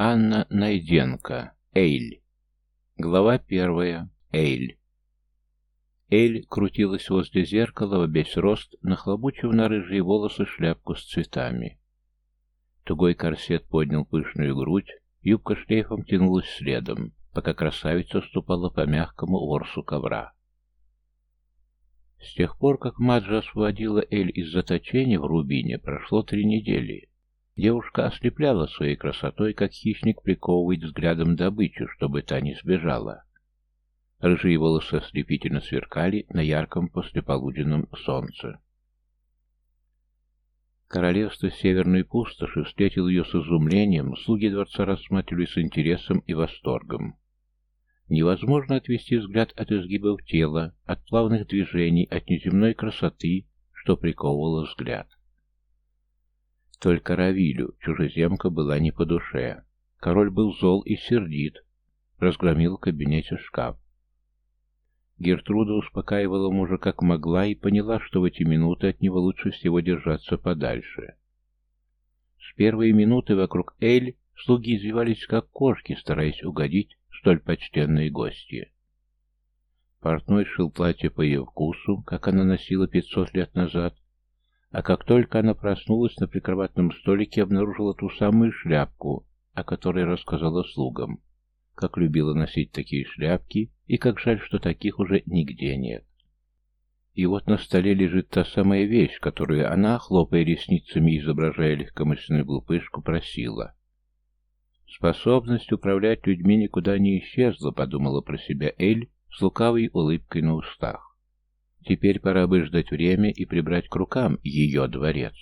Анна Найденко. Эйль. Глава первая. Эйль. Эйль крутилась возле зеркала во весь рост, нахлобучив на рыжие волосы шляпку с цветами. Тугой корсет поднял пышную грудь, юбка шлейфом тянулась следом, пока красавица ступала по мягкому ворсу ковра. С тех пор, как Маджа освободила Эль из заточения в Рубине, прошло три недели. Девушка ослепляла своей красотой, как хищник приковывает взглядом добычу, чтобы та не сбежала. Рыжие волосы ослепительно сверкали на ярком послеполуденном солнце. Королевство Северной Пустоши встретил ее с изумлением, слуги дворца рассматривали с интересом и восторгом. Невозможно отвести взгляд от изгибов тела, от плавных движений, от неземной красоты, что приковывало взгляд. Только Равилю чужеземка была не по душе. Король был зол и сердит. Разгромил в кабинете шкаф. Гертруда успокаивала мужа как могла и поняла, что в эти минуты от него лучше всего держаться подальше. С первой минуты вокруг Эль слуги извивались как кошки, стараясь угодить столь почтенные гости. Портной шил платье по ее вкусу, как она носила пятьсот лет назад, а как только она проснулась на прикроватном столике, обнаружила ту самую шляпку, о которой рассказала слугам. Как любила носить такие шляпки, и как жаль, что таких уже нигде нет. И вот на столе лежит та самая вещь, которую она, хлопая ресницами изображая легкомысленную глупышку, просила. Способность управлять людьми никуда не исчезла, подумала про себя Эль с лукавой улыбкой на устах. Теперь пора бы ждать время и прибрать к рукам ее дворец.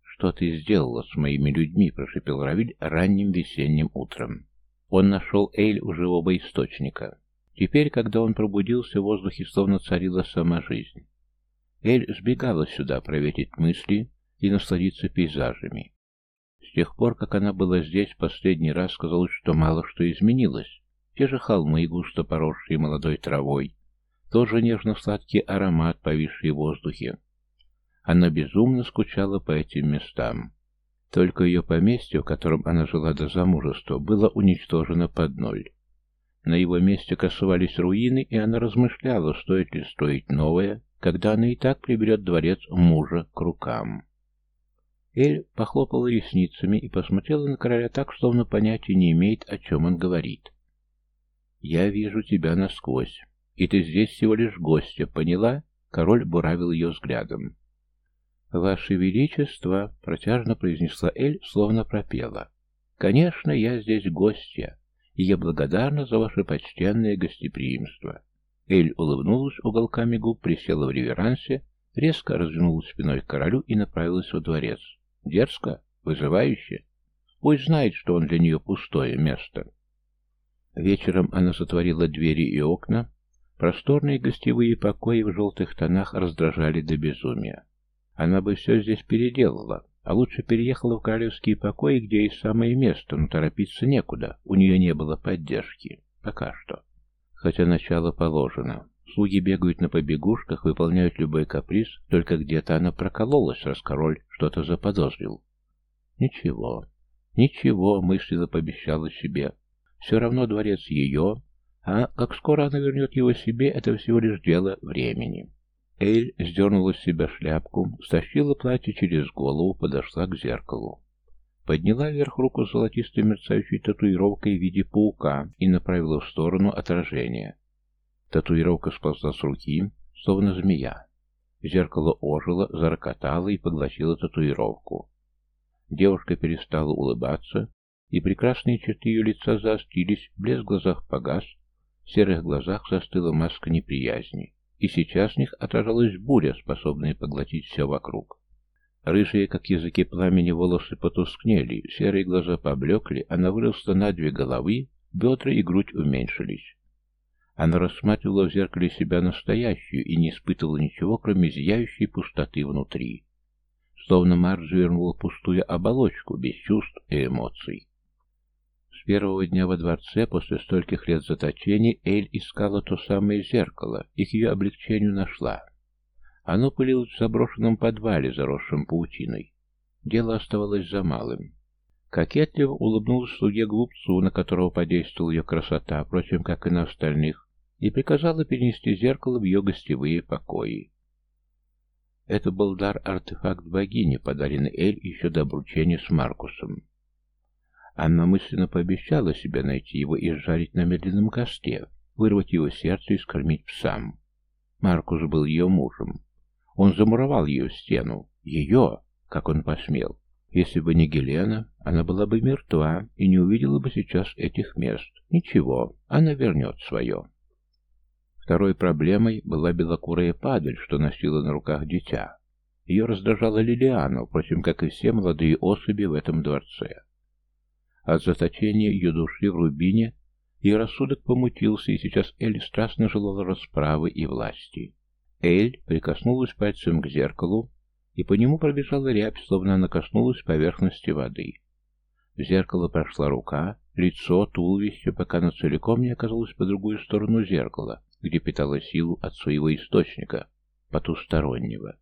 «Что ты сделала с моими людьми?» — прошипел Равиль ранним весенним утром. Он нашел Эйль у живого источника. Теперь, когда он пробудился, в воздухе словно царила сама жизнь. Эль сбегала сюда проветить мысли и насладиться пейзажами. С тех пор, как она была здесь, последний раз казалось, что мало что изменилось. Те же холмы, густо поросшие молодой травой, тоже нежно-сладкий аромат, повисший в воздухе. Она безумно скучала по этим местам. Только ее поместье, в котором она жила до замужества, было уничтожено под ноль. На его месте красовались руины, и она размышляла, стоит ли строить новое, когда она и так приберет дворец мужа к рукам. Эль похлопала ресницами и посмотрела на короля так, словно понятия не имеет, о чем он говорит. «Я вижу тебя насквозь. И ты здесь всего лишь гостья, поняла?» Король буравил ее взглядом. «Ваше Величество», — протяжно произнесла Эль, словно пропела. «Конечно, я здесь гостья, и я благодарна за ваше почтенное гостеприимство». Эль улыбнулась уголками губ, присела в реверансе, резко развернулась спиной к королю и направилась во дворец. Дерзко, вызывающе. Пусть знает, что он для нее пустое место. Вечером она затворила двери и окна, Просторные гостевые покои в желтых тонах раздражали до безумия. Она бы все здесь переделала, а лучше переехала в королевские покои, где и самое место, но торопиться некуда, у нее не было поддержки. Пока что. Хотя начало положено. Слуги бегают на побегушках, выполняют любой каприз, только где-то она прокололась, раз король что-то заподозрил. Ничего, ничего, мысленно пообещала себе. Все равно дворец ее, а как скоро она вернет его себе, это всего лишь дело времени. Эйль сдернула с себя шляпку, стащила платье через голову, подошла к зеркалу. Подняла вверх руку с золотистой мерцающей татуировкой в виде паука и направила в сторону отражения. Татуировка сползла с руки, словно змея. Зеркало ожило, зарокотало и поглотило татуировку. Девушка перестала улыбаться, и прекрасные черты ее лица заострились, блеск в глазах погас, в серых глазах застыла маска неприязни, и сейчас в них отражалась буря, способная поглотить все вокруг. Рыжие, как языки пламени, волосы потускнели, серые глаза поблекли, она выросла на две головы, бедра и грудь уменьшились. Она рассматривала в зеркале себя настоящую и не испытывала ничего, кроме зияющей пустоты внутри. Словно Марс завернула пустую оболочку, без чувств и эмоций. С первого дня во дворце, после стольких лет заточения, Эль искала то самое зеркало и к ее облегчению нашла. Оно пылилось в заброшенном подвале, заросшем паутиной. Дело оставалось за малым. Кокетливо улыбнулась слуге-глупцу, на которого подействовала ее красота, впрочем, как и на остальных, и приказала перенести зеркало в ее гостевые покои. Это был дар-артефакт богини, подаренный Эль еще до обручения с Маркусом. Анна мысленно пообещала себе найти его и сжарить на медленном косте, вырвать его сердце и скормить псам. Маркус был ее мужем. Он замуровал ее в стену. Ее, как он посмел. Если бы не Гелена, она была бы мертва и не увидела бы сейчас этих мест. Ничего, она вернет свое. Второй проблемой была белокурая падаль, что носила на руках дитя. Ее раздражала Лилиана, впрочем, как и все молодые особи в этом дворце. От заточения ее души в Рубине ее рассудок помутился, и сейчас Эль страстно желала расправы и власти. Эль прикоснулась пальцем к зеркалу, и по нему пробежала рябь, словно она коснулась поверхности воды. В зеркало прошла рука, лицо, туловище, пока оно целиком не оказалось по другую сторону зеркала, где питала силу от своего источника, потустороннего.